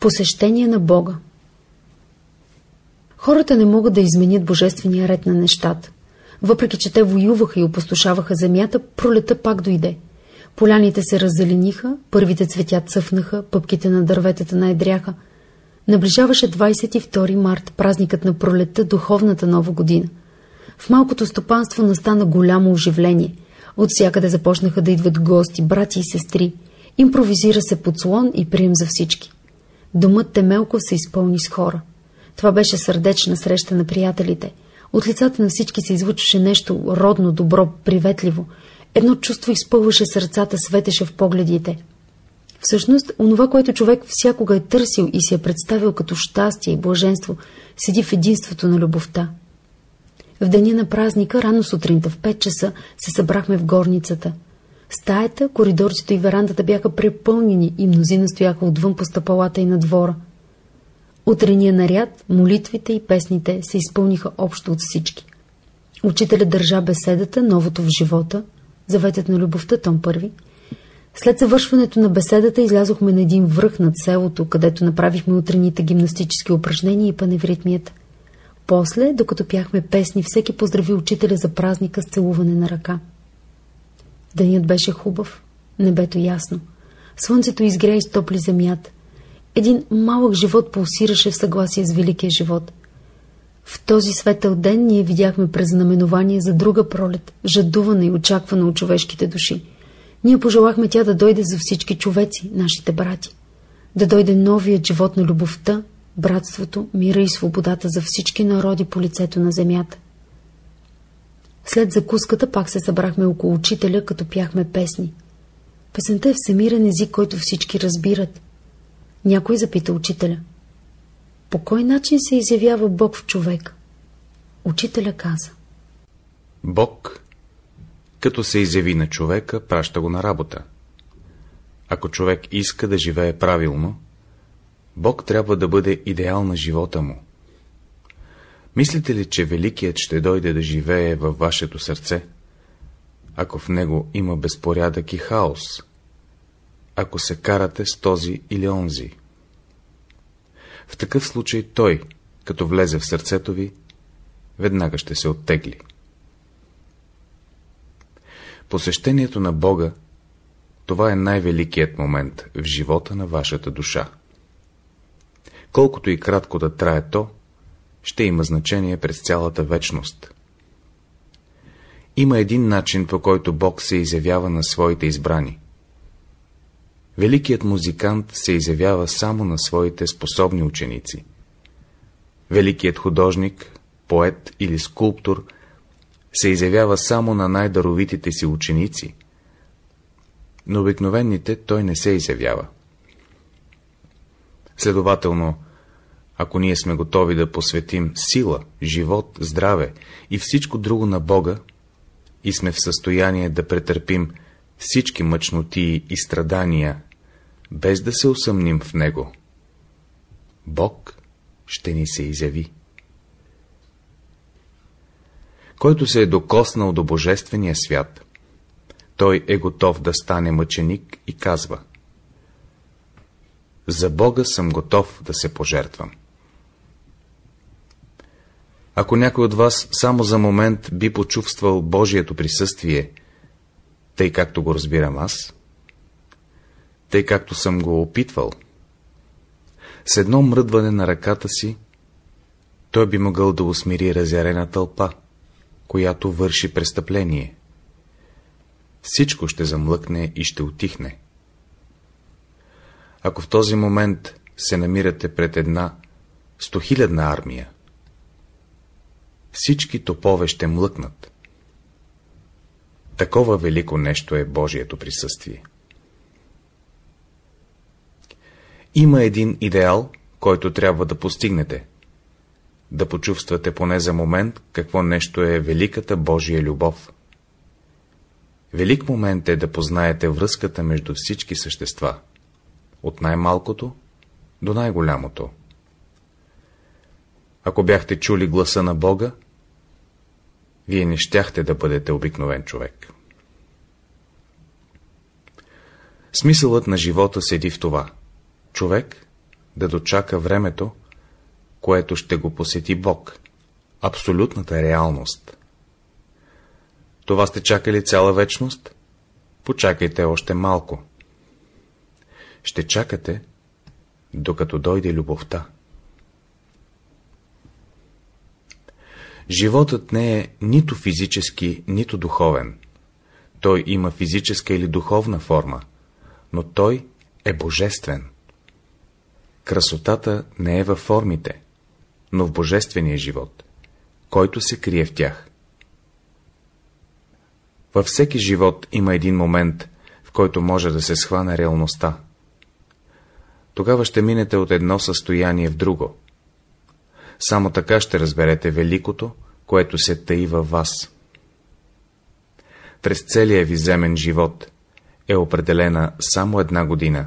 Посещение на Бога Хората не могат да изменят божествения ред на нещата. Въпреки, че те воюваха и опустошаваха земята, пролета пак дойде. Поляните се раззелениха, първите цветя цъфнаха, пъпките на дърветата наедряха. Наближаваше 22 март, празникът на пролета, духовната нова година. В малкото стопанство настана голямо оживление. От всякъде започнаха да идват гости, брати и сестри. Импровизира се подслон и прием за всички. Домът Темелков се изпълни с хора. Това беше сърдечна среща на приятелите. От лицата на всички се излучваше нещо родно, добро, приветливо. Едно чувство изпълваше сърцата, светеше в погледите. Всъщност, онова, което човек всякога е търсил и си е представил като щастие и блаженство, седи в единството на любовта. В деня на празника, рано сутринта в 5 часа, се събрахме в горницата. Стаята, коридорчето и верандата бяха препълнени и мнозина стояха отвън по стъпалата и на двора. Утрения наряд, молитвите и песните се изпълниха общо от всички. Учителя държа беседата «Новото в живота», заветът на любовта, том първи. След завършването на беседата излязохме на един връх над селото, където направихме утрените гимнастически упражнения и паневритмията. После, докато пяхме песни, всеки поздрави учителя за празника с целуване на ръка. Денят беше хубав, небето ясно. Слънцето изгря и стопли земята. Един малък живот пулсираше в съгласие с великия живот. В този светъл ден ние видяхме презнаменование за друга пролет, жадувана и очаквана от човешките души. Ние пожелахме тя да дойде за всички човеци, нашите брати. Да дойде новият живот на любовта, братството, мира и свободата за всички народи по лицето на земята. След закуската пак се събрахме около учителя, като пяхме песни. Песента е всемирен език, който всички разбират. Някой запита учителя. По кой начин се изявява Бог в човек? Учителя каза. Бог, като се изяви на човека, праща го на работа. Ако човек иска да живее правилно, Бог трябва да бъде идеал на живота му. Мислите ли, че Великият ще дойде да живее във вашето сърце, ако в него има безпорядък и хаос, ако се карате с този или онзи? В такъв случай той, като влезе в сърцето ви, веднага ще се оттегли. Посещението на Бога, това е най-великият момент в живота на вашата душа. Колкото и кратко да трае то, ще има значение през цялата вечност. Има един начин, по който Бог се изявява на своите избрани. Великият музикант се изявява само на своите способни ученици. Великият художник, поет или скулптор се изявява само на най-даровитите си ученици, но обикновените той не се изявява. Следователно, ако ние сме готови да посветим сила, живот, здраве и всичко друго на Бога и сме в състояние да претърпим всички мъчноти и страдания, без да се усъмним в Него, Бог ще ни се изяви. Който се е докоснал до Божествения свят, той е готов да стане мъченик и казва За Бога съм готов да се пожертвам. Ако някой от вас само за момент би почувствал Божието присъствие, тъй както го разбирам аз, тъй както съм го опитвал, с едно мръдване на ръката си, той би могъл да усмири разярена тълпа, която върши престъпление. Всичко ще замлъкне и ще отихне. Ако в този момент се намирате пред една стохилядна армия, всички топове ще млъкнат. Такова велико нещо е Божието присъствие. Има един идеал, който трябва да постигнете. Да почувствате поне за момент, какво нещо е великата Божия любов. Велик момент е да познаете връзката между всички същества, от най-малкото до най-голямото. Ако бяхте чули гласа на Бога, вие не щяхте да бъдете обикновен човек. Смисълът на живота седи в това. Човек да дочака времето, което ще го посети Бог, абсолютната реалност. Това сте чакали цяла вечност? Почакайте още малко. Ще чакате, докато дойде любовта. Животът не е нито физически, нито духовен. Той има физическа или духовна форма, но той е божествен. Красотата не е във формите, но в божествения живот, който се крие в тях. Във всеки живот има един момент, в който може да се схване реалността. Тогава ще минете от едно състояние в друго. Само така ще разберете великото, което се таи във вас. През целия ви земен живот е определена само една година,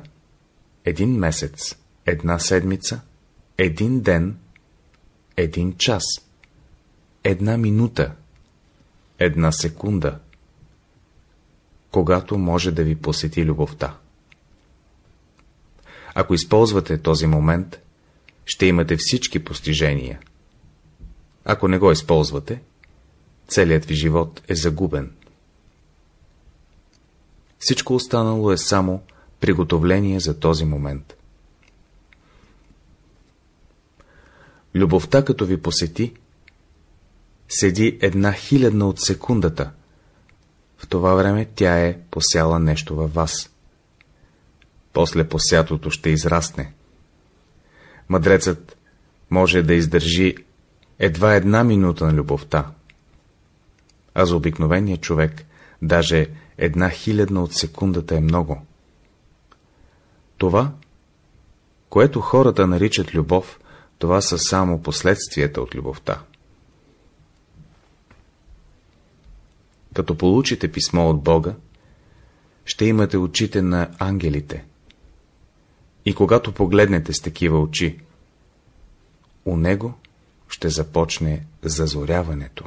един месец, една седмица, един ден, един час, една минута, една секунда, когато може да ви посети любовта. Ако използвате този момент, ще имате всички постижения. Ако не го използвате, целият ви живот е загубен. Всичко останало е само приготовление за този момент. Любовта, като ви посети, седи една хилядна от секундата. В това време тя е посяла нещо във вас. После посятото ще израсне. Мъдрецът може да издържи едва една минута на любовта, а за обикновения човек даже една хилядна от секундата е много. Това, което хората наричат любов, това са само последствията от любовта. Като получите писмо от Бога, ще имате очите на ангелите. И когато погледнете с такива очи, у него ще започне зазоряването.